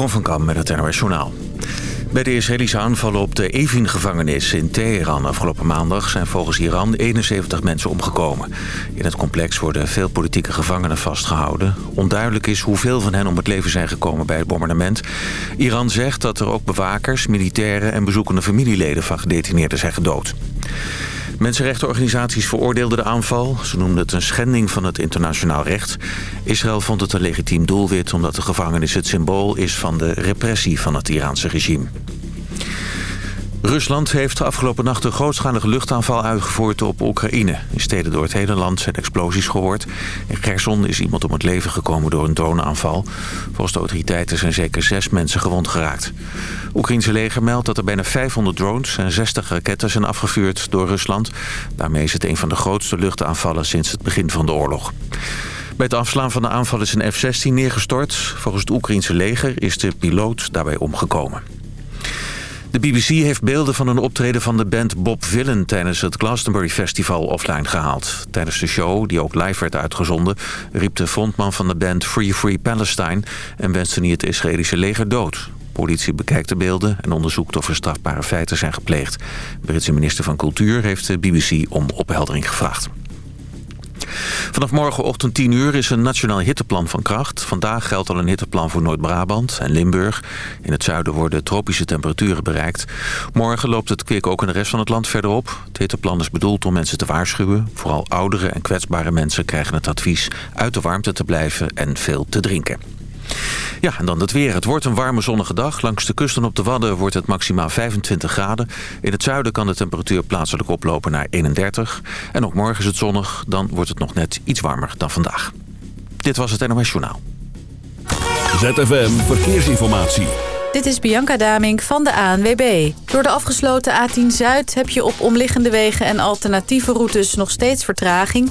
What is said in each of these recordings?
Jeroen van met het NOS. Bij de Israëlische aanvallen op de Evin-gevangenis in Teheran afgelopen maandag... zijn volgens Iran 71 mensen omgekomen. In het complex worden veel politieke gevangenen vastgehouden. Onduidelijk is hoeveel van hen om het leven zijn gekomen bij het bombardement. Iran zegt dat er ook bewakers, militairen en bezoekende familieleden van gedetineerden zijn gedood. Mensenrechtenorganisaties veroordeelden de aanval. Ze noemden het een schending van het internationaal recht. Israël vond het een legitiem doelwit omdat de gevangenis het symbool is van de repressie van het Iraanse regime. Rusland heeft de afgelopen nacht een grootschalige luchtaanval uitgevoerd op Oekraïne. In steden door het hele land zijn explosies gehoord. In Gerson is iemand om het leven gekomen door een droneaanval. Volgens de autoriteiten zijn zeker zes mensen gewond geraakt. Oekraïnse leger meldt dat er bijna 500 drones en 60 raketten zijn afgevuurd door Rusland. Daarmee is het een van de grootste luchtaanvallen sinds het begin van de oorlog. Bij het afslaan van de aanval is een F-16 neergestort. Volgens het Oekraïnse leger is de piloot daarbij omgekomen. De BBC heeft beelden van een optreden van de band Bob Villen... tijdens het Glastonbury Festival offline gehaald. Tijdens de show, die ook live werd uitgezonden... riep de frontman van de band Free Free Palestine... en wenste hij het Israëlische leger dood. Politie bekijkt de beelden en onderzoekt of er strafbare feiten zijn gepleegd. De Britse minister van Cultuur heeft de BBC om opheldering gevraagd. Vanaf morgenochtend 10 uur is een nationaal hitteplan van kracht. Vandaag geldt al een hitteplan voor Noord-Brabant en Limburg. In het zuiden worden tropische temperaturen bereikt. Morgen loopt het kwik ook in de rest van het land verder op. Het hitteplan is bedoeld om mensen te waarschuwen. Vooral oudere en kwetsbare mensen krijgen het advies uit de warmte te blijven en veel te drinken. Ja, en dan het weer. Het wordt een warme zonnige dag. Langs de kusten op de Wadden wordt het maximaal 25 graden. In het zuiden kan de temperatuur plaatselijk oplopen naar 31. En ook morgen is het zonnig. Dan wordt het nog net iets warmer dan vandaag. Dit was het NOS Journaal. ZFM Verkeersinformatie. Dit is Bianca Damink van de ANWB. Door de afgesloten A10 Zuid heb je op omliggende wegen en alternatieve routes nog steeds vertraging...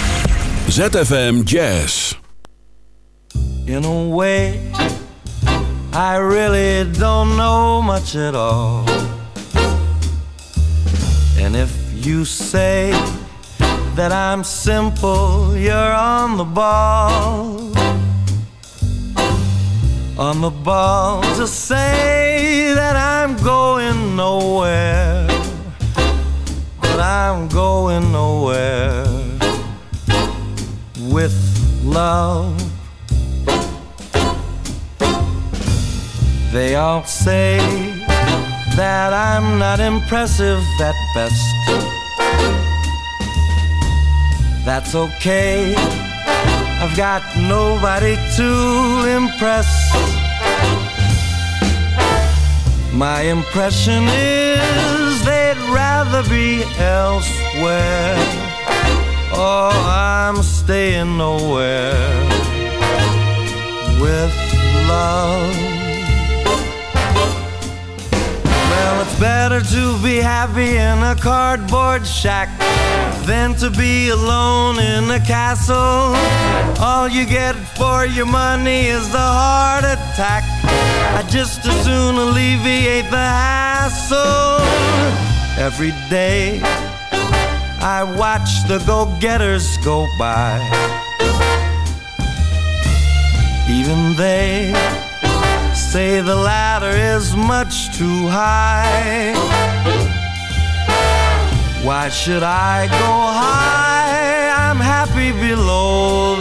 ZFM Jazz. In a way, I really don't know much at all. And if you say that I'm simple, you're on the ball. On the ball to say that I'm going nowhere. But I'm going nowhere with love. They all say that I'm not impressive at best. That's okay, I've got nobody to impress. My impression is they'd rather be elsewhere Oh, I'm staying nowhere with love. Well, it's better to be happy in a cardboard shack than to be alone in a castle. All you get for your money is the heart attack. I just as soon alleviate the hassle every day I watch the go-getters go by Even they say the ladder is much too high Why should I go high? I'm happy below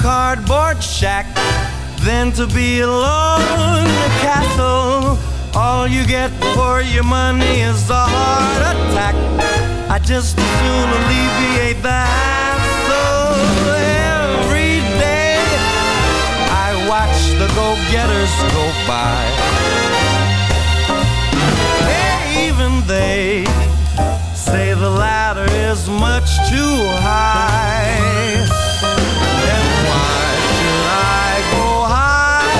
cardboard shack than to be alone in a castle. All you get for your money is a heart attack. I just as soon alleviate the hassle every day. I watch the go-getters go by. Even they say the ladder is much too high. Then why should I go high?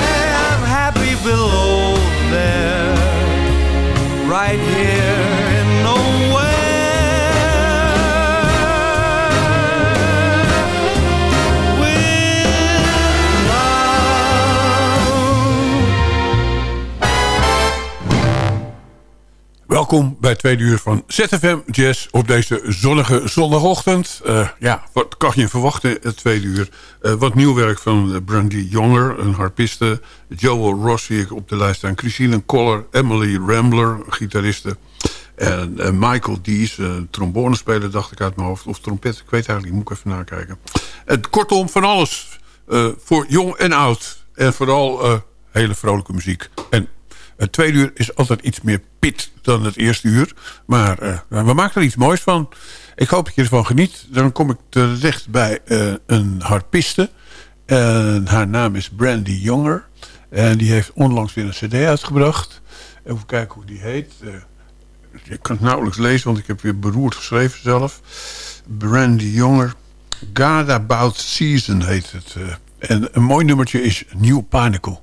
I'm happy below there, right here Welkom bij tweede uur van ZFM Jazz op deze zonnige zondagochtend. Eh, ja, wat kan je verwachten het tweede uur? Eh, wat nieuw werk van eh, Brandy Jonger, een harpiste. Joel Ross zie ik op de lijst staan. Christine Coller, Emily Rambler, gitariste. En eh, Michael Dees, trombonespeler dacht ik uit mijn hoofd. Of trompet, ik weet eigenlijk niet, moet ik even nakijken. En kortom, van alles. voor jong en oud. En vooral hele vrolijke muziek. En het tweede uur is altijd iets meer pit dan het eerste uur. Maar eh, we maken er iets moois van. Ik hoop dat je ervan geniet. Dan kom ik terecht bij eh, een harpiste. En haar naam is Brandy Jonger. En die heeft onlangs weer een cd uitgebracht. Even kijken hoe die heet. Eh, ik kan het nauwelijks lezen, want ik heb weer beroerd geschreven zelf. Brandy Jonger. God About Season heet het. en een mooi nummertje is New Panicle.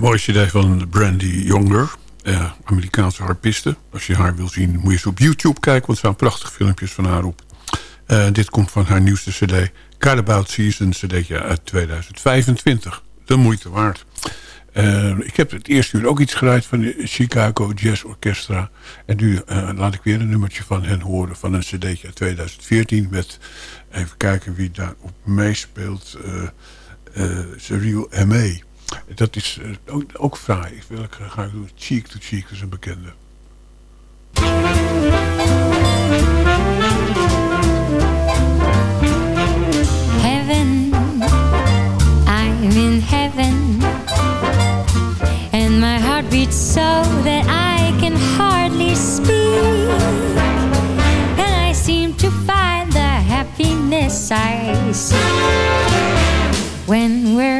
Mooi cd van Brandy Younger. Uh, Amerikaanse harpiste. Als je haar wil zien, moet je eens op YouTube kijken... want er staan prachtige filmpjes van haar op. Uh, dit komt van haar nieuwste cd. Cadabout Season, cd'tje uit 2025. De moeite waard. Uh, ik heb het eerste uur ook iets gedraaid van de Chicago Jazz Orchestra. En nu laat ik weer een nummertje van hen horen... van een cd'tje uit 2014 met... even kijken wie daar op meespeelt... Cyril M.A. Dat is uh, ook, ook fraai. Welke ga ik doen? Cheek to Cheek is een bekende. Heaven, I'm in heaven And my heart beats so that I can hardly speak And I seem to find the happiness I seek when we're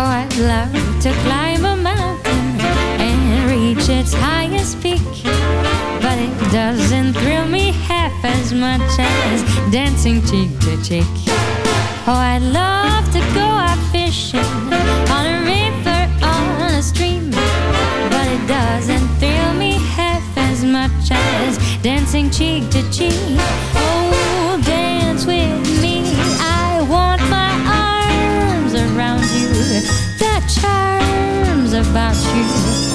Oh, I'd love to climb a mountain and reach its highest peak. But it doesn't thrill me half as much as dancing cheek to cheek. Oh, I'd love to go out fishing on a river, on a stream. But it doesn't thrill me half as much as dancing cheek to cheek. Oh, dance with me. About you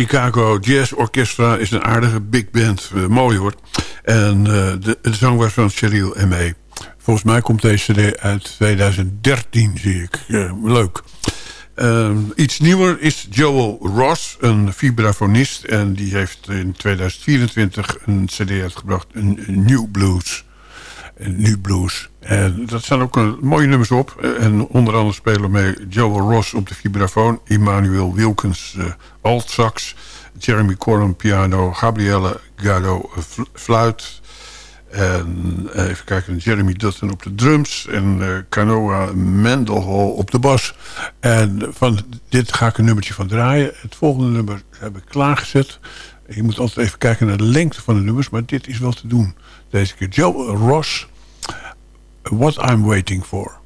Chicago Jazz Orchestra is een aardige big band. Uh, mooi hoor. En uh, de, de zang was van Cheryl M.A. Volgens mij komt deze cd uit 2013, zie ik. Leuk. Uh, iets nieuwer is Joel Ross, een vibrafonist. En die heeft in 2024 een cd uitgebracht, een New Blues. New Blues. En dat staan ook een, mooie nummers op. En onder andere spelen mee Joel Ross op de vibrafoon. Emmanuel Wilkens uh, altsax. Jeremy Corum piano. Gabrielle Gado fluit. En even kijken, Jeremy Dutton op de drums. En Canoa Mendelhall op de bas. En van dit ga ik een nummertje van draaien. Het volgende nummer heb ik klaargezet. Je moet altijd even kijken naar de lengte van de nummers. Maar dit is wel te doen. Deze keer Joe Ross. What I'm Waiting For.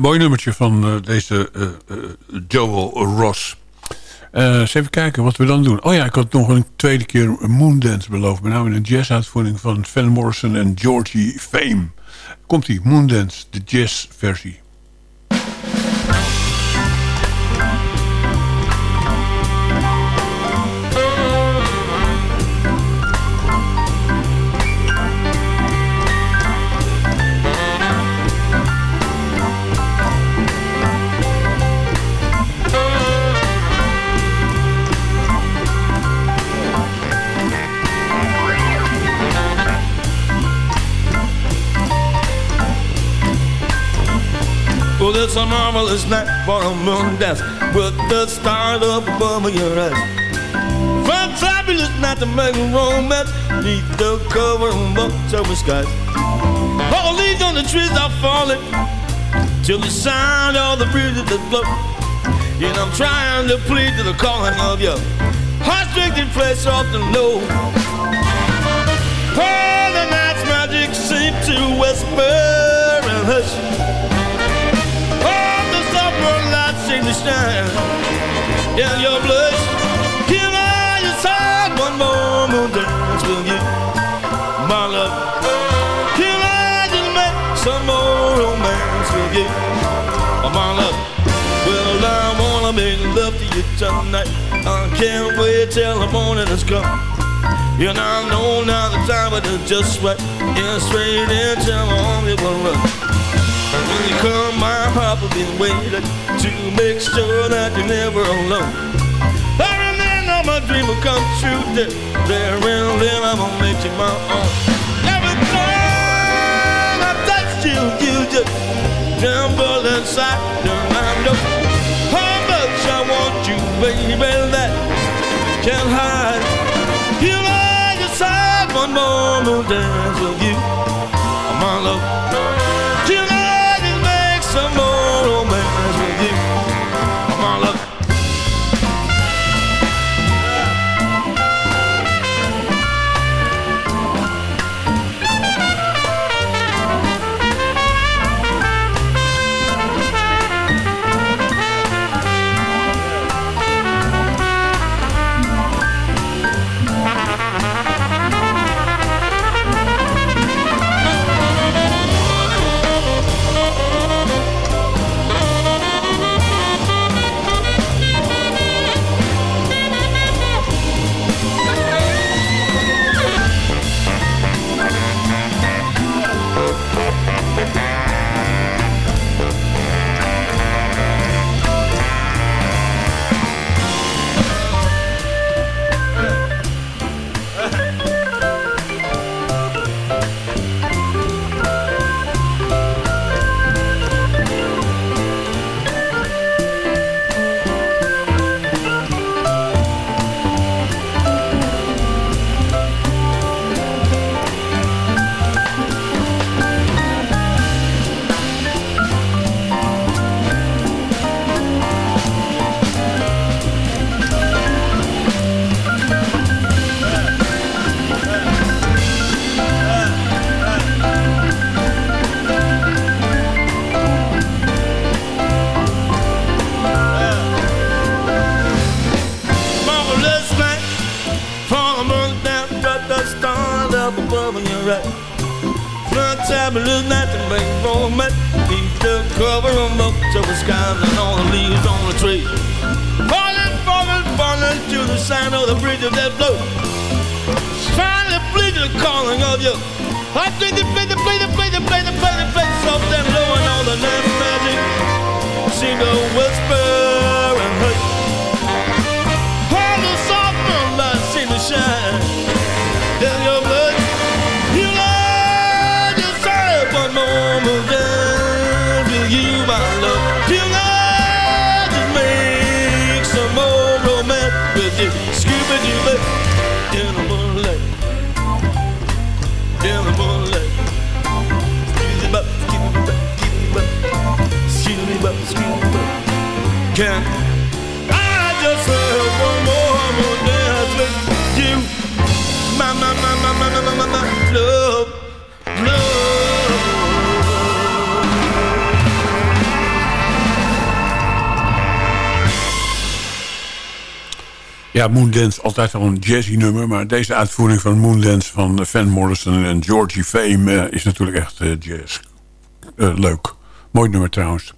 Mooi nummertje van eh, deze eh, eh, Joel Ross. Eens even kijken wat we dan doen. Oh ja, ik had nog een tweede keer Moondance beloofd. Met name een jazzuitvoering van Van Morrison en Georgie Fame. Komt-ie, Moondance, de jazzversie. It's a marvelous night for a moon dance with the stars up above your head. Fun fabulous night to make a romance neath the cover of October skies. All the leaves on the trees are falling till the sound of the breezes that blow. And I'm trying to plead to the calling of your heart-stricken flesh soft and low. Oh, the night's magic seems to whisper and hush. Seem to shine in your blush. Can I decide one more moon dance with you, my love? Can I just make some more romance with you, oh, my love? Well, I wanna make love to you tonight. I can't wait till the morning has come. And I know now the time is just right. And straight into my arms it will run. When you come, my heart will be waiting to make sure that you're never alone. Every night, all my dream will come true. There, there and then I'm gonna make you my own. Every time I touch you, you just tremble inside. And I know how much I want you, baby. That can't hide. You I decide one more moon dance with you, my love. more, you. Ja, Moondance, altijd al een jazzy nummer. Maar deze uitvoering van Moondance van Van Morrison en Georgie Fame... Eh, is natuurlijk echt eh, jazz. Eh, leuk. Mooi nummer trouwens.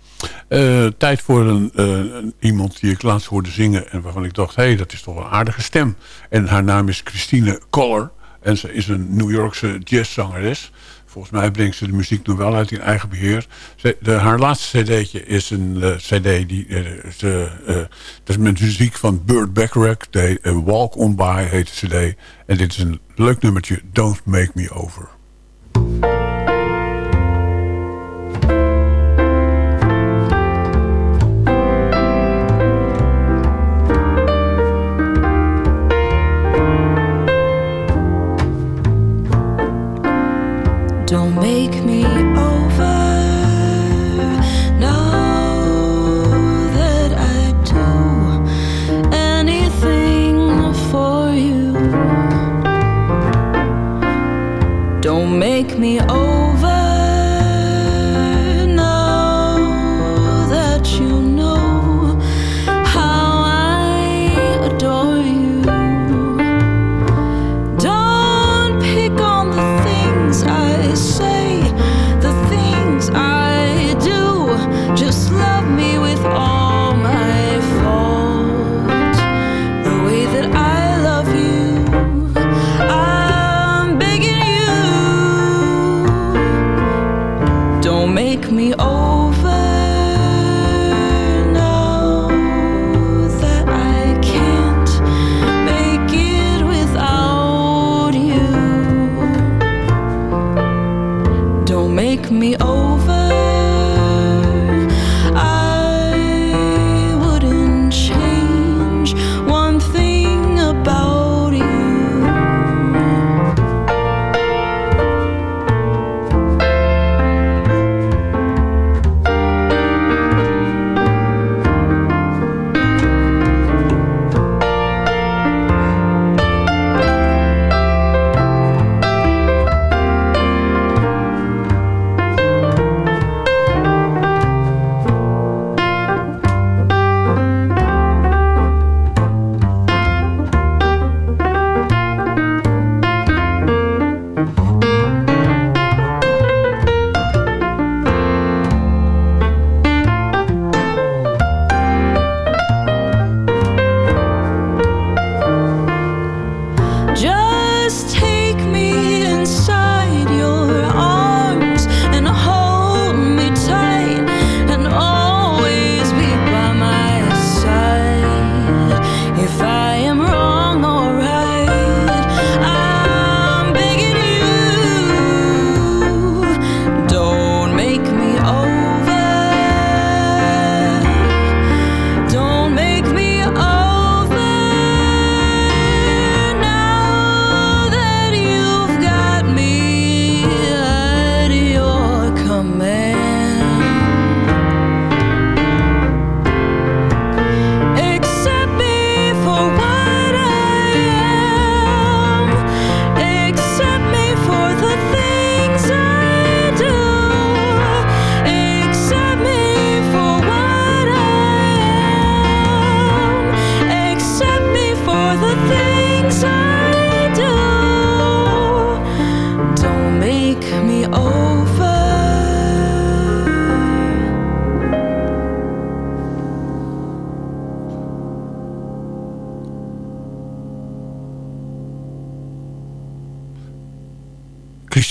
Eh, tijd voor een, eh, een- iemand die ik laatst hoorde zingen... en waarvan ik dacht, hé, hey, dat is toch een aardige stem. En haar naam is Christine Coller. En ze is een New Yorkse jazzzangeres. Volgens mij brengt ze de muziek nu wel uit in eigen beheer. Ze, haar laatste cd'tje is een eh, cd... Die, ze, dat is met muziek van Burt Bacharach. De, Walk On By heet de cd. En dit is een leuk nummertje, Don't Make Me Over. Don't make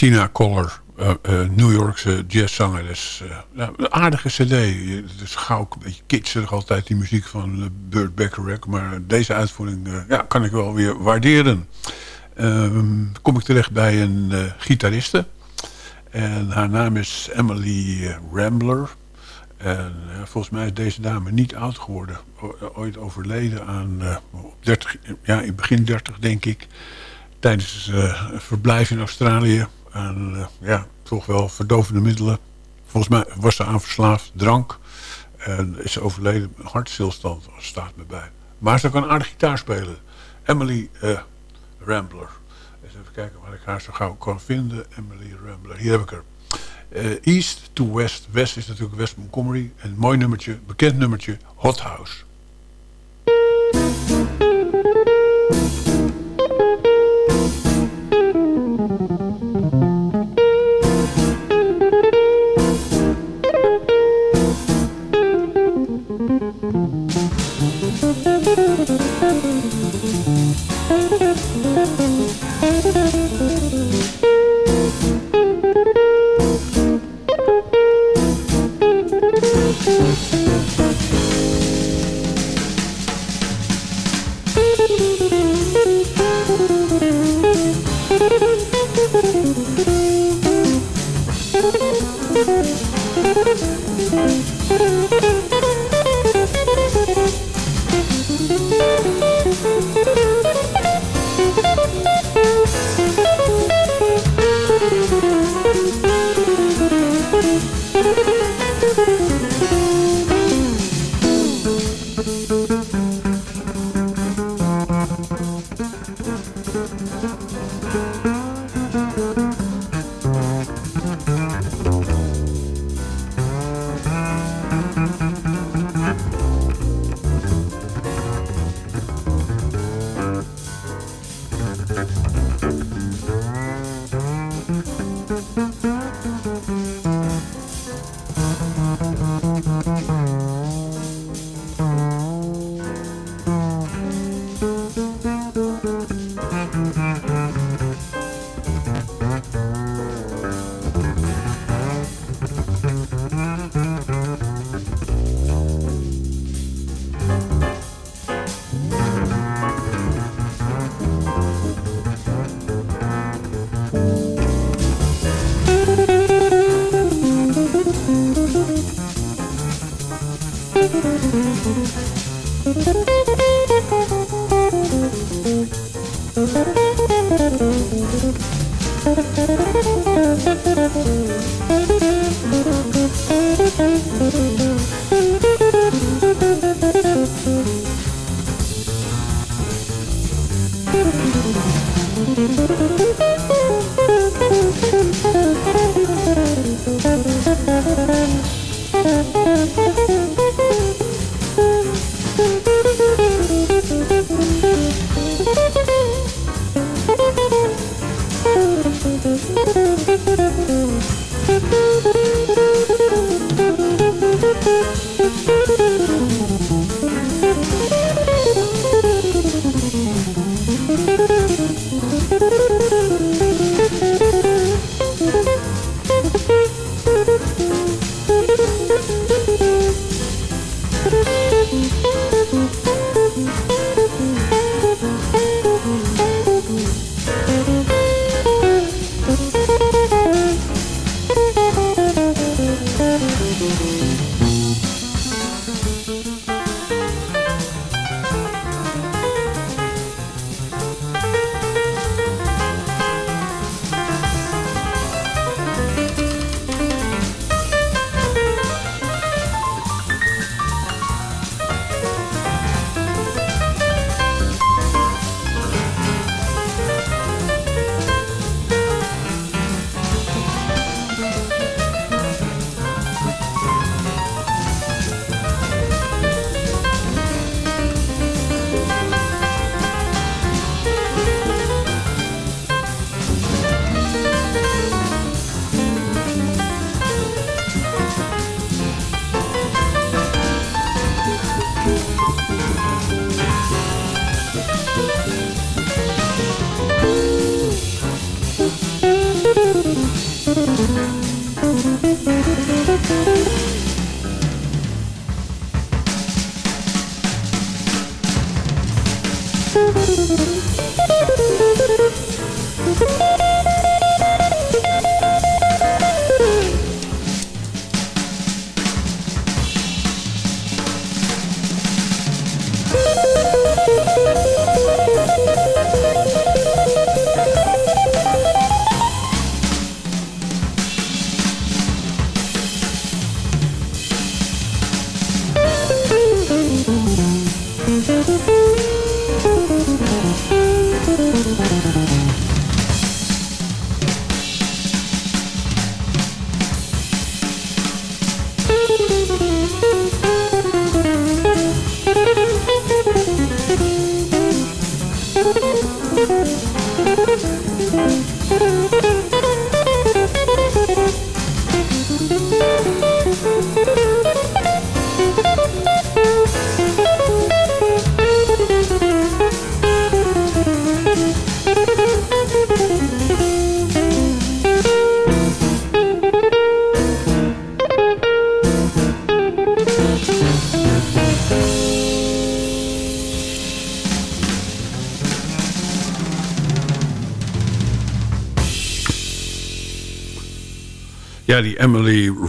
Christina Coller, eh, eh, New Yorkse jazzzangeres. Eh, nou, een aardige cd. Het is gauw een beetje kitscherig altijd, die muziek van Burt Bacharach. Maar deze uitvoering ja, kan ik wel weer waarderen. Ehm, kom ik terecht bij een gitariste. En haar naam is Emily Rambler. En volgens mij is deze dame niet oud geworden. Ooit overleden aan eh, op 30, ja, in begin 30 denk ik. Tijdens een verblijf in Australië. En eh, ja, toch wel verdovende middelen. Volgens mij was ze aan verslaafd drank. En is overleden hartstilstand, staat me bij. Maar ze kan aardig gitaar spelen. Emily eh, Rambler. Eens even kijken waar ik haar zo gauw kan vinden. Emily Rambler, hier heb ik haar. Eh, East to West. West is natuurlijk West Montgomery. Een mooi nummertje, bekend nummertje, Hot House. Thank you.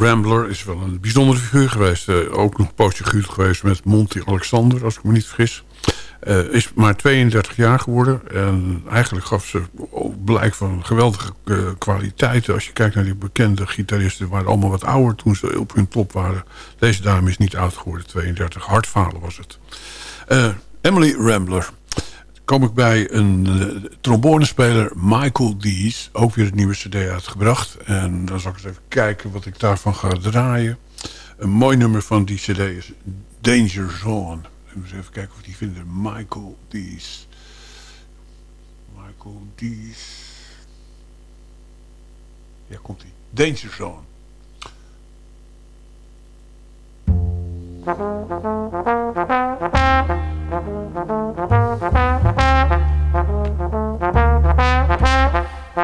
Rambler is wel een bijzondere figuur geweest. Eh, ook nog een poosje gehuurd geweest met Monty Alexander, als ik me niet vergis. Eh, is maar 32 jaar geworden. En eigenlijk gaf ze blijk van geweldige eh, kwaliteiten. Als je kijkt naar die bekende gitaristen... waren allemaal wat ouder toen ze op hun top waren. Deze dame is niet oud geworden, 32. Hartfalen was het. Emily Rambler kom ik bij een eh, trombonespeler, Michael Dees. Ook weer het nieuwe cd uitgebracht. En dan zal ik eens even kijken wat ik daarvan ga draaien. Een mooi nummer van die cd is Danger Zone. Eens even kijken of die vinden. Michael Dees. Michael Dees. Ja, komt hij. Danger Zone.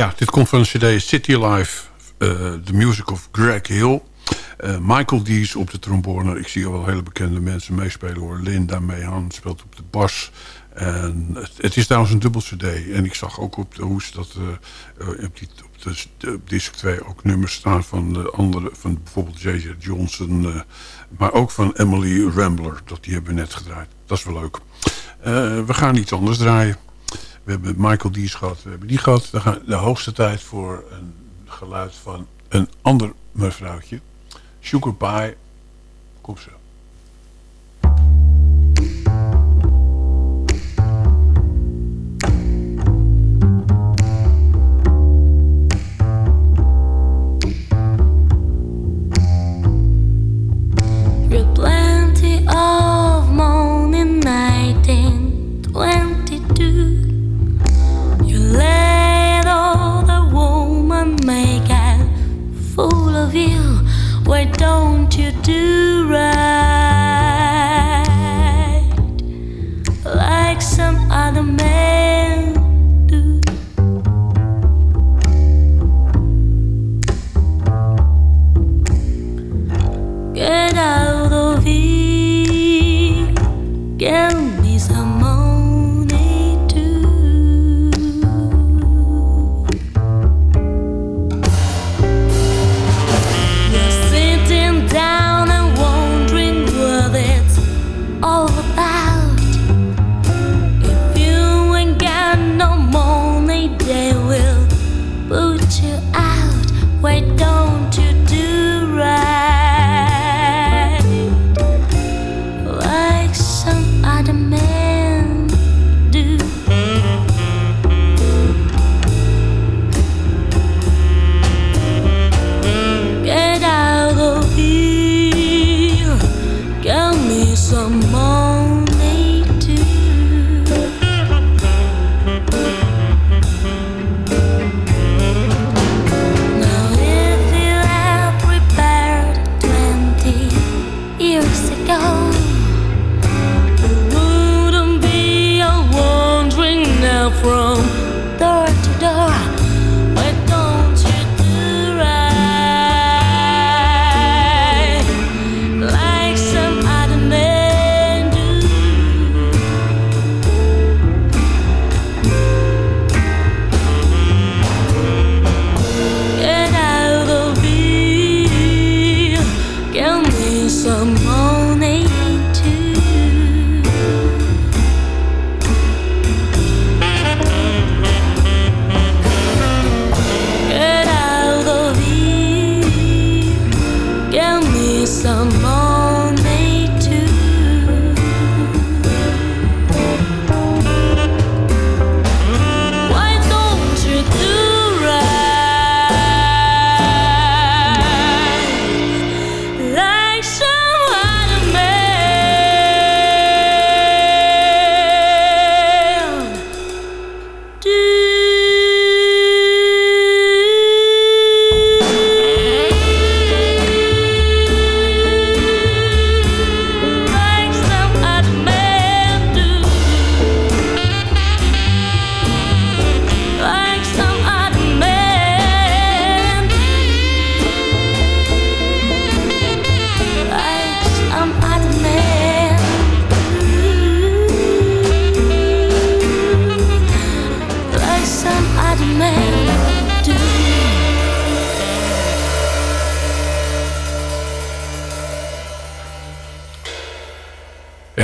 Ja, dit komt van de cd City Life, eh, The Music of Greg Hill. Eh, Michael Dees op de trombone. Ik zie al wel hele bekende mensen meespelen hoor. Linda Meehan speelt op de bas. En het, is trouwens een dubbel cd. En ik zag ook op de hoes dat eh, eh, op, die, op, de, de- disc 2 ook nummers staan van de andere. Van bijvoorbeeld J.J. Johnson. eh, maar ook van Emily Rambler. Dat die hebben we net gedraaid. Dat is wel leuk. Eh, we gaan iets anders draaien. We hebben Michael Dees gehad. We hebben die gehad. Gaan de hoogste tijd voor een geluid van een ander mevrouwtje. Sugar Pie. Kom zo. You do right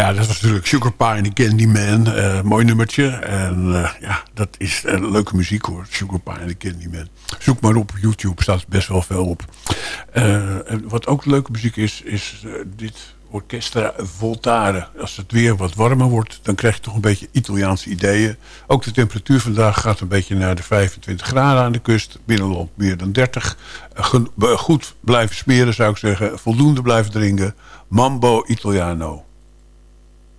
Ja, dat was natuurlijk Sugar Pie the Candyman. Eh mooi nummertje. En eh, ja, dat is eh, leuke muziek hoor. Sugar Pie the Candyman. Zoek maar op YouTube, staat best wel veel op. En wat ook leuke muziek is, is dit Orchestra Voltare. Als het weer wat warmer wordt, dan krijg je toch een beetje Italiaanse ideeën. Ook de temperatuur vandaag gaat een beetje naar de 25 graden aan de kust. Binnenland meer dan 30. Eh, gen- be- goed blijven smeren zou ik zeggen. Voldoende blijven drinken. Mambo Italiano.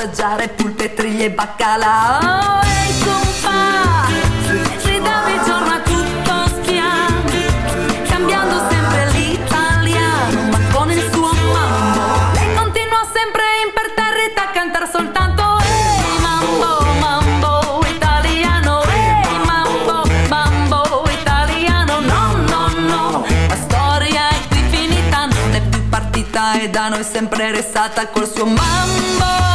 assaggiare pulpe, triglie e baccalà, hey compa, ridami il giorno a tutto spiano, cambiando sempre l'italiano, ma con il suo mambo. Lei continua sempre imperterrita a cantare soltanto Ehi mambo, mambo italiano, ehi mambo, mambo italiano, no, no, no, la storia è finita, non è più partita e da noi sempre restata col suo mambo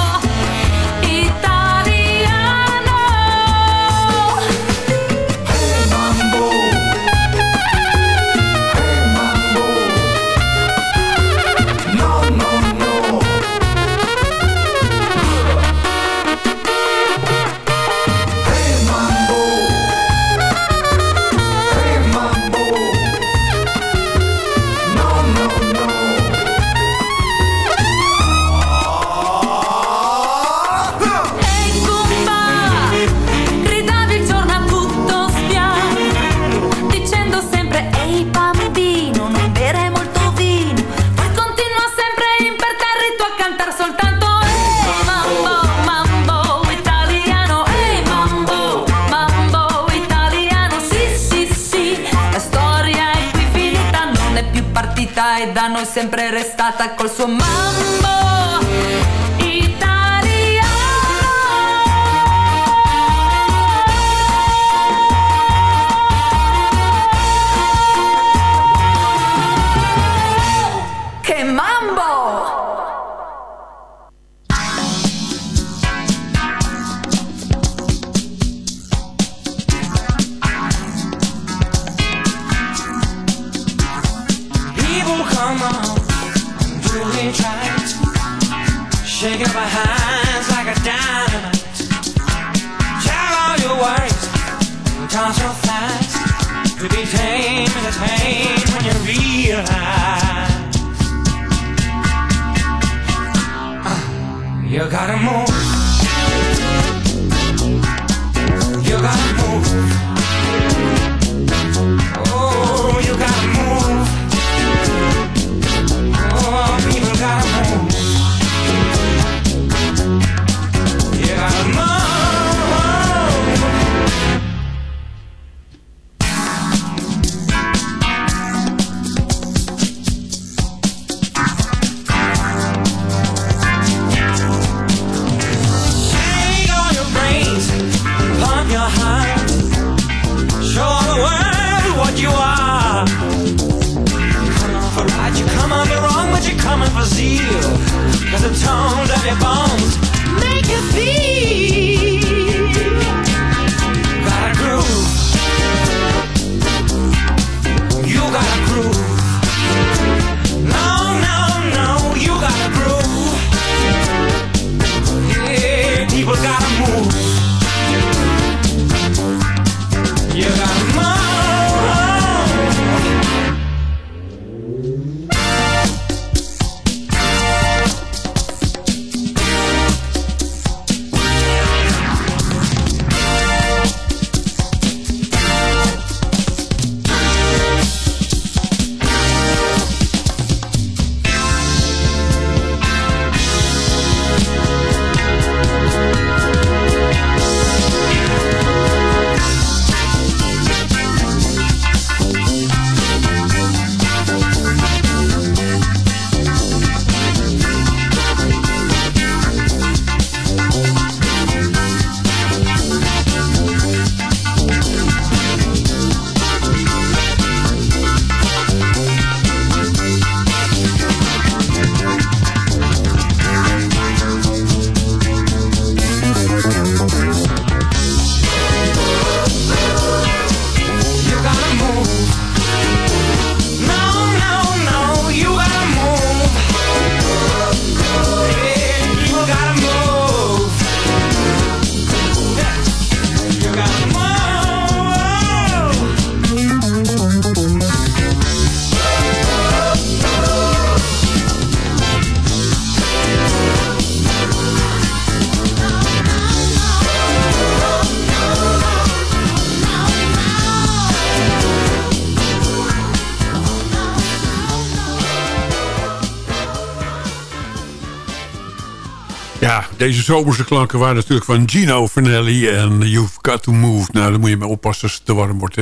deze zomerse klanken waren natuurlijk van Gino Vernelli en You've Got To Move. Nou, dan moet je maar oppassen als het te warm wordt.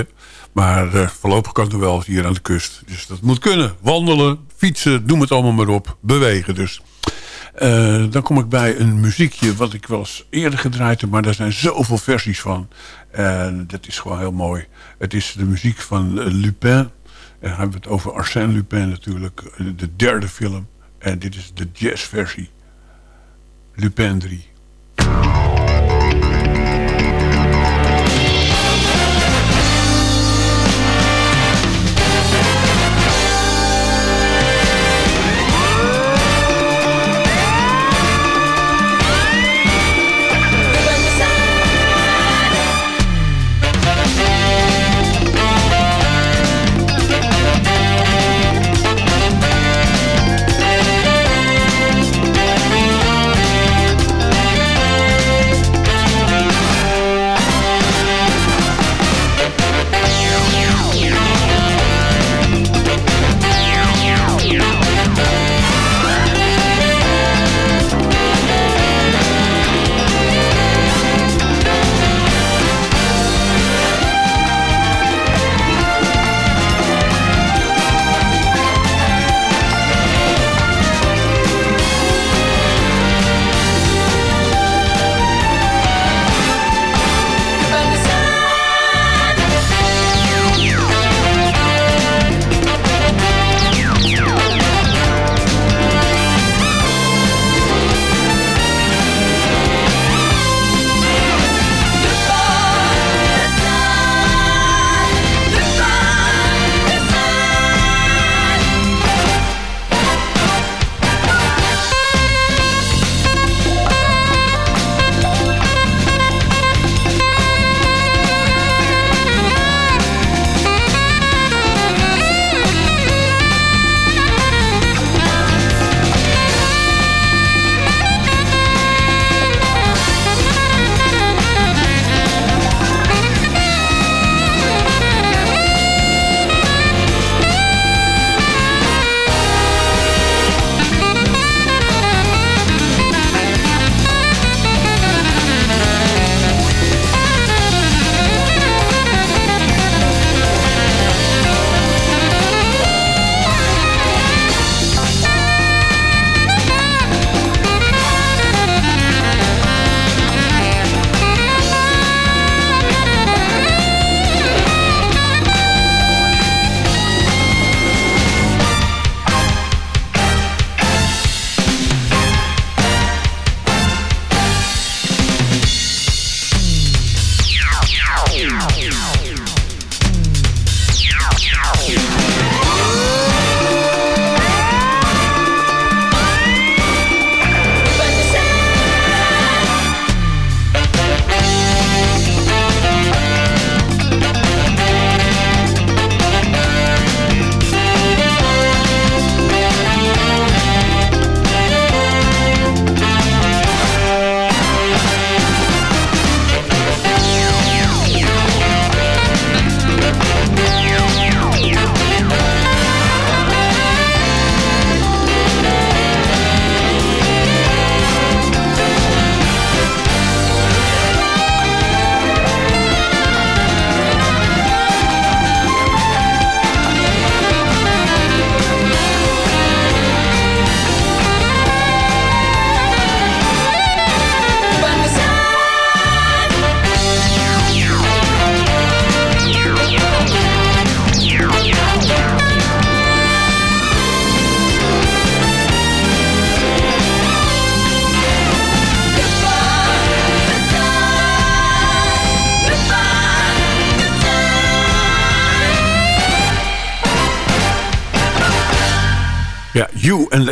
Maar eh, voorlopig kan het wel hier aan de kust. Dus dat moet kunnen. Wandelen, fietsen, noem het allemaal maar op. Bewegen dus. Eh, dan kom ik bij een muziekje wat ik wel eens eerder gedraaid heb... maar daar zijn zoveel versies van. En dat is gewoon heel mooi. Het is de muziek van eh, Lupin. En dan hebben we het over Arsène Lupin natuurlijk. De derde film. En dit is de jazzversie. Lupin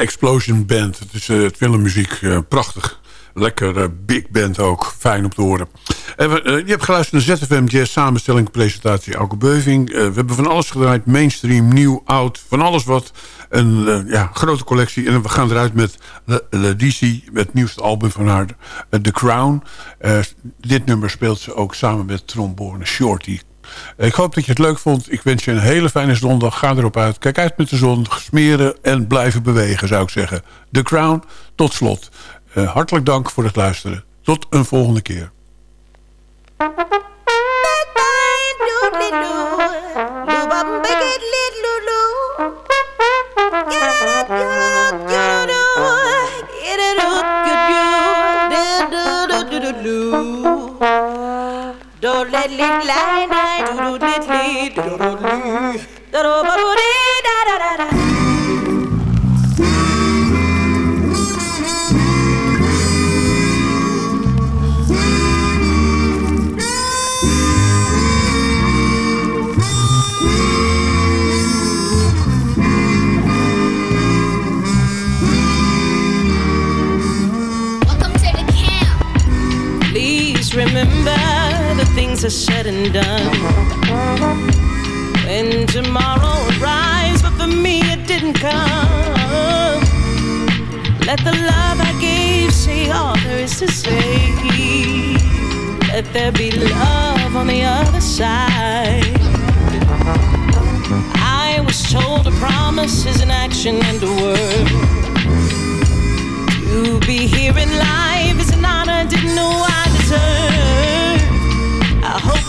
Explosion Band. Het is uh, filmmuziek, uh, prachtig. Lekker uh, big band ook, fijn om te horen. En we, je hebt geluisterd naar ZFM Jazz samenstelling, presentatie Auke Beuving. we hebben van alles gedraaid, mainstream, nieuw, oud, van alles wat. Een ja, grote collectie. En we gaan eruit met Ladici, het nieuwste album van haar, The Crown. dit nummer speelt ze ook samen met trombone Shorty. Ik hoop dat je het leuk vond. Ik wens je een hele fijne zondag. Ga erop uit. Kijk uit met de zon. Smeren en blijven bewegen, zou ik zeggen. The Crown, tot slot. Eh, hartelijk dank voor het luisteren. Tot een volgende keer. Smelling kleiner, the remember it's said and done. When tomorrow arrives, but for me it didn't come. Let the love I gave say all there is to say. Let there be love on the other side. I was told a promise is an action and a word. To be here in life is an honor, didn't know I deserved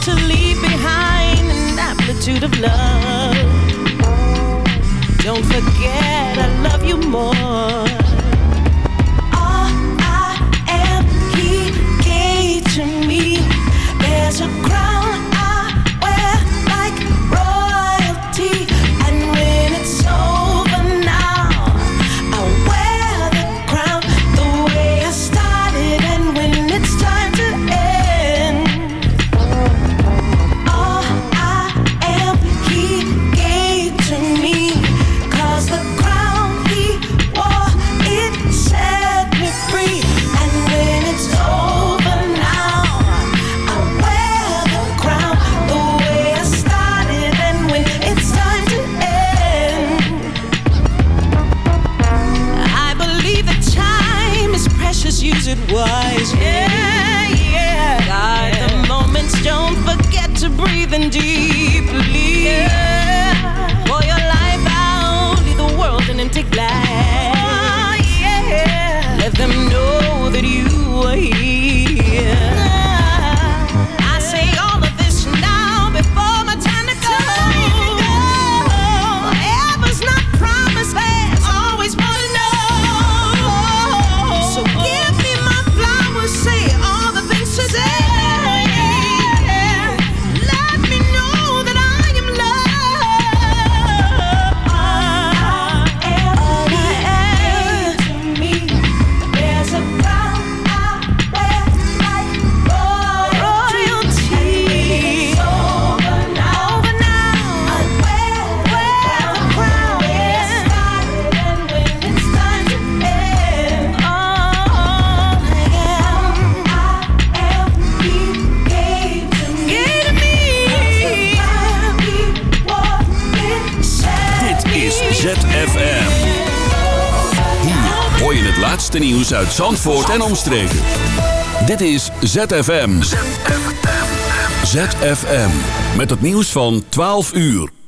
to leave behind an amplitude of love. Don't forget, I love you more. Zandvoort en omstreken. Dit is ZFM. ZFM. Met het nieuws van 12 uur.